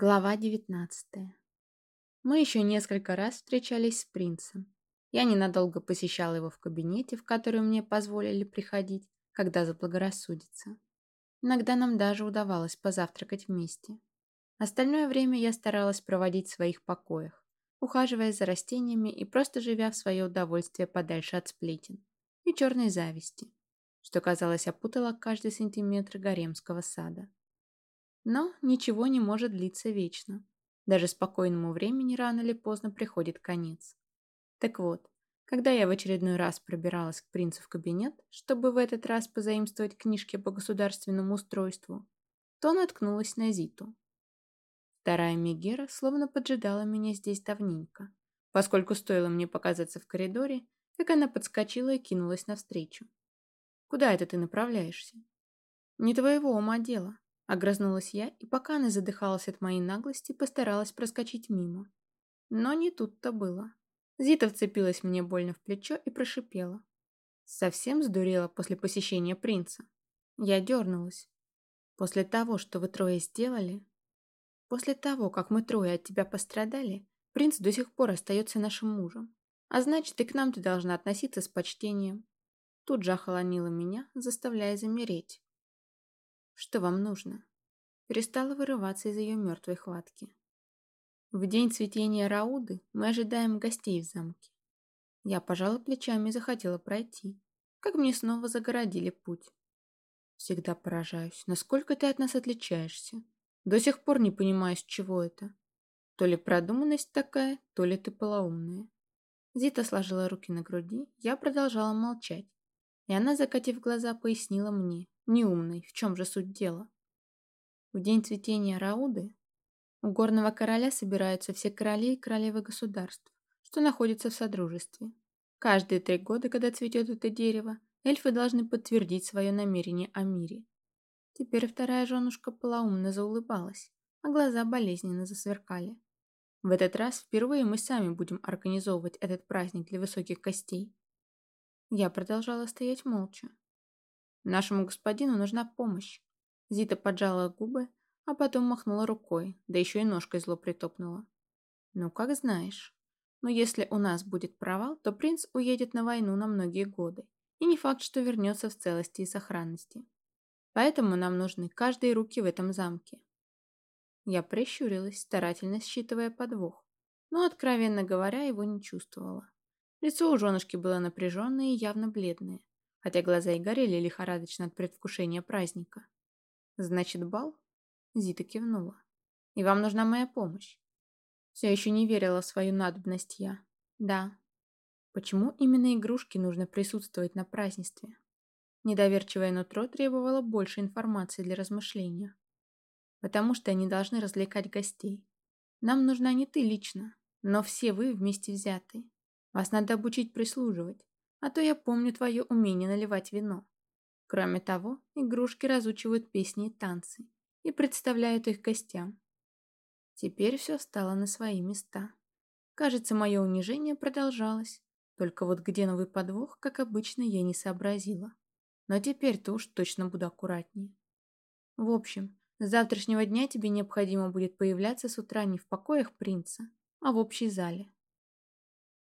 Глава 19 Мы еще несколько раз встречались с принцем. Я ненадолго посещала его в кабинете, в который мне позволили приходить, когда заблагорассудится. Иногда нам даже удавалось позавтракать вместе. Остальное время я старалась проводить в своих покоях, ухаживая за растениями и просто живя в свое удовольствие подальше от сплетен и черной зависти, что, казалось, опутало каждый сантиметр гаремского сада. Но ничего не может длиться вечно. Даже спокойному времени рано или поздно приходит конец. Так вот, когда я в очередной раз пробиралась к принцу в кабинет, чтобы в этот раз позаимствовать книжки по государственному устройству, то наткнулась на Зиту. Вторая Мегера словно поджидала меня здесь давненько, поскольку стоило мне показаться в коридоре, как она подскочила и кинулась навстречу. «Куда это ты направляешься?» «Не твоего ума дело», Огрызнулась я, и пока она задыхалась от моей наглости, постаралась проскочить мимо. Но не тут-то было. Зита вцепилась мне больно в плечо и прошипела. Совсем сдурела после посещения принца. Я дернулась. После того, что вы трое сделали... После того, как мы трое от тебя пострадали, принц до сих пор остается нашим мужем. А значит, и к нам ты должна относиться с почтением. Тут же охолонила меня, заставляя замереть. Что вам нужно? Перестала вырываться из ее мертвой хватки. В день цветения Рауды мы ожидаем гостей в замке. Я пожала плечами и захотела пройти. Как мне снова загородили путь. Всегда поражаюсь, насколько ты от нас отличаешься. До сих пор не понимаю, с чего это. То ли продуманность такая, то ли ты полоумная. Зита сложила руки на груди, я продолжала молчать. И она, закатив глаза, пояснила мне, Неумный, в чем же суть дела? В день цветения Рауды у горного короля собираются все короли и королевы государств, что находятся в содружестве. Каждые три года, когда цветет это дерево, эльфы должны подтвердить свое намерение о мире. Теперь вторая женушка полоумно заулыбалась, а глаза болезненно засверкали. В этот раз впервые мы сами будем организовывать этот праздник для высоких костей. Я продолжала стоять молча, Нашему господину нужна помощь. Зита поджала губы, а потом махнула рукой, да еще и ножкой зло притопнула. Ну, как знаешь. Но если у нас будет провал, то принц уедет на войну на многие годы. И не факт, что вернется в целости и сохранности. Поэтому нам нужны каждые руки в этом замке. Я прищурилась, старательно считывая подвох, но, откровенно говоря, его не чувствовала. Лицо у женушки было напряженное и явно бледное хотя глаза и горели лихорадочно от предвкушения праздника. «Значит, бал?» Зита кивнула. «И вам нужна моя помощь?» Все еще не верила в свою надобность я. «Да». «Почему именно игрушки нужно присутствовать на празднестве?» Недоверчивое нутро требовало больше информации для размышления. «Потому что они должны развлекать гостей. Нам нужна не ты лично, но все вы вместе взятые. Вас надо обучить прислуживать, а то я помню твое умение наливать вино. Кроме того, игрушки разучивают песни и танцы и представляют их гостям. Теперь все стало на свои места. Кажется, мое унижение продолжалось. Только вот где новый подвох, как обычно, я не сообразила. Но теперь-то уж точно буду аккуратнее. В общем, с завтрашнего дня тебе необходимо будет появляться с утра не в покоях принца, а в общей зале.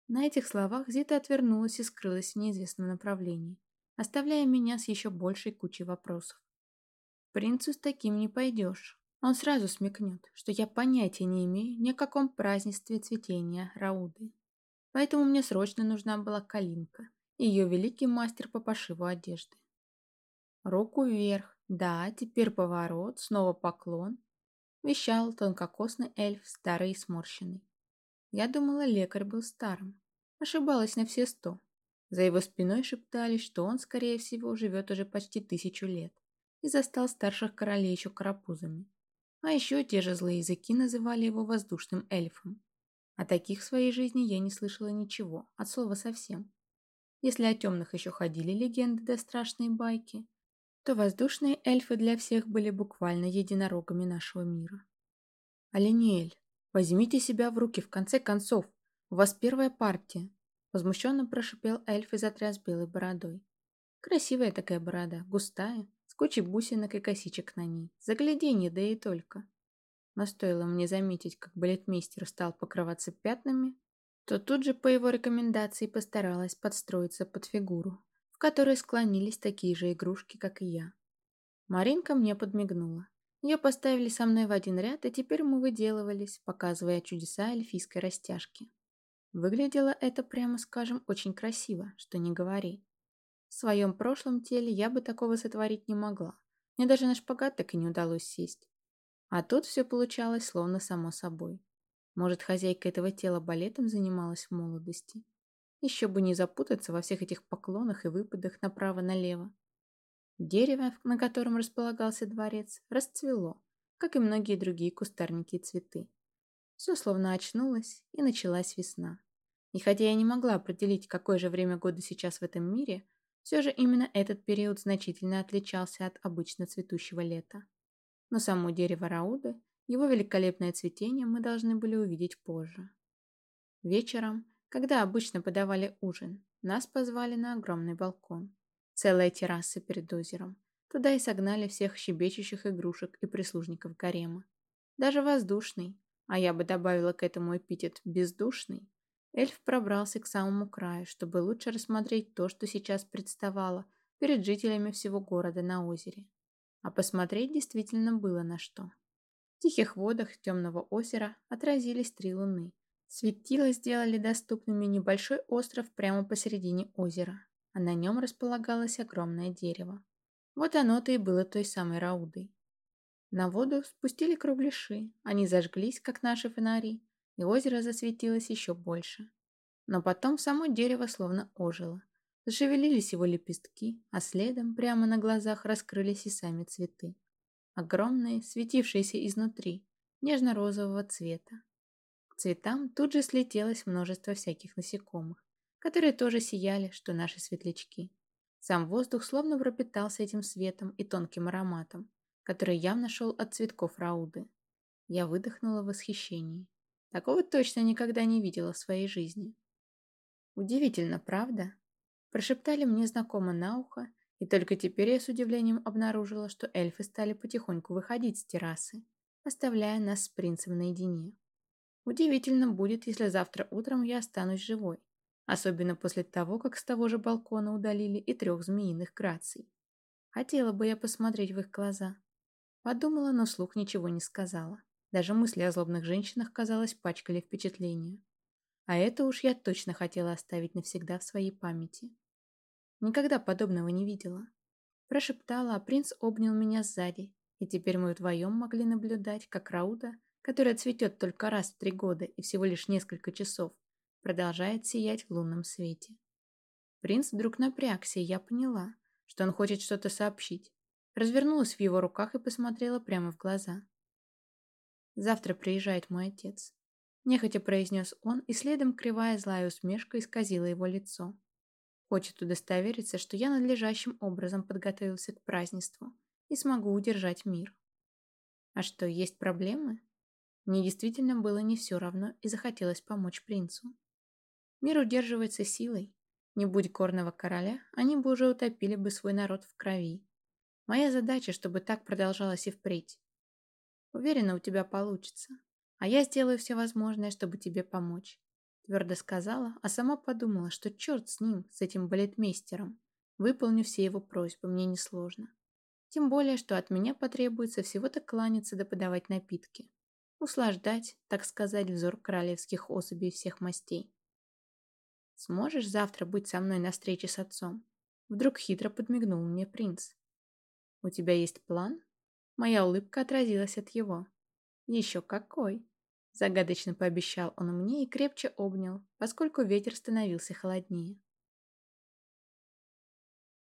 На этих словах Зита отвернулась и скрылась в неизвестном направлении, оставляя меня с еще большей кучей вопросов. Принцу с таким не пойдешь. Он сразу смекнет, что я понятия не имею ни о каком празднестве цветения Рауды. Поэтому мне срочно нужна была Калинка ее великий мастер по пошиву одежды. Руку вверх, да, теперь поворот, снова поклон, вещал тонкокосный эльф, старый и сморщенный. Я думала, лекарь был старым. Ошибалась на все сто. За его спиной шептались, что он, скорее всего, живет уже почти тысячу лет и застал старших королей еще карапузами. А еще те же злые языки называли его воздушным эльфом. О таких в своей жизни я не слышала ничего, от слова совсем. Если о темных еще ходили легенды да страшные байки, то воздушные эльфы для всех были буквально единорогами нашего мира. Алиниэль, Возьмите себя в руки, в конце концов. У вас первая партия. Возмущенно прошипел эльф и затряс белой бородой. Красивая такая борода, густая, с кучей бусинок и косичек на ней. Загляденье, да и только. Но стоило мне заметить, как балетмейстер стал покрываться пятнами, то тут же по его рекомендации постаралась подстроиться под фигуру, в которой склонились такие же игрушки, как и я. Маринка мне подмигнула. Ее поставили со мной в один ряд, и теперь мы выделывались, показывая чудеса эльфийской растяжки. Выглядело это, прямо скажем, очень красиво, что не говори. В своем прошлом теле я бы такого сотворить не могла. Мне даже на шпагат так и не удалось сесть. А тут все получалось словно само собой. Может, хозяйка этого тела балетом занималась в молодости? Еще бы не запутаться во всех этих поклонах и выпадах направо-налево. Дерево, на котором располагался дворец, расцвело, как и многие другие кустарники и цветы. Все словно очнулось, и началась весна. И хотя я не могла определить, какое же время года сейчас в этом мире, все же именно этот период значительно отличался от обычно цветущего лета. Но само дерево Рауды, его великолепное цветение мы должны были увидеть позже. Вечером, когда обычно подавали ужин, нас позвали на огромный балкон. Целая терраса перед озером. Туда и согнали всех щебечущих игрушек и прислужников гарема. Даже воздушный, а я бы добавила к этому эпитет «бездушный», Эльф пробрался к самому краю, чтобы лучше рассмотреть то, что сейчас представало перед жителями всего города на озере. А посмотреть действительно было на что. В тихих водах темного озера отразились три луны. Светила сделали доступными небольшой остров прямо посередине озера, а на нем располагалось огромное дерево. Вот оно-то и было той самой Раудой. На воду спустили кругляши, они зажглись, как наши фонари, и озеро засветилось еще больше. Но потом само дерево словно ожило. Зашевелились его лепестки, а следом прямо на глазах раскрылись и сами цветы. Огромные, светившиеся изнутри, нежно-розового цвета. К цветам тут же слетелось множество всяких насекомых, которые тоже сияли, что наши светлячки. Сам воздух словно пропитался этим светом и тонким ароматом, который явно шел от цветков рауды. Я выдохнула в восхищении. Такого точно никогда не видела в своей жизни. Удивительно, правда? Прошептали мне знакомо на ухо, и только теперь я с удивлением обнаружила, что эльфы стали потихоньку выходить с террасы, оставляя нас с принцем наедине. Удивительно будет, если завтра утром я останусь живой, особенно после того, как с того же балкона удалили и трех змеиных граций. Хотела бы я посмотреть в их глаза. Подумала, но слух ничего не сказала. Даже мысли о злобных женщинах, казалось, пачкали впечатление. А это уж я точно хотела оставить навсегда в своей памяти. Никогда подобного не видела. Прошептала, а принц обнял меня сзади, и теперь мы вдвоем могли наблюдать, как Рауда, которая цветет только раз в три года и всего лишь несколько часов, продолжает сиять в лунном свете. Принц вдруг напрягся, и я поняла, что он хочет что-то сообщить. Развернулась в его руках и посмотрела прямо в глаза. Завтра приезжает мой отец. Нехотя произнес он, и следом кривая злая усмешка исказила его лицо. Хочет удостовериться, что я надлежащим образом подготовился к празднеству и смогу удержать мир. А что, есть проблемы? Мне действительно было не все равно и захотелось помочь принцу. Мир удерживается силой. Не будь горного короля, они бы уже утопили бы свой народ в крови. Моя задача, чтобы так продолжалось и впредь. Уверена, у тебя получится. А я сделаю все возможное, чтобы тебе помочь. Твердо сказала, а сама подумала, что черт с ним, с этим балетмейстером. Выполню все его просьбы, мне несложно. Тем более, что от меня потребуется всего-то кланяться да подавать напитки. Услаждать, так сказать, взор королевских особей всех мастей. Сможешь завтра быть со мной на встрече с отцом? Вдруг хитро подмигнул мне принц. У тебя есть план? Моя улыбка отразилась от его. «Еще какой!» Загадочно пообещал он мне и крепче обнял, поскольку ветер становился холоднее.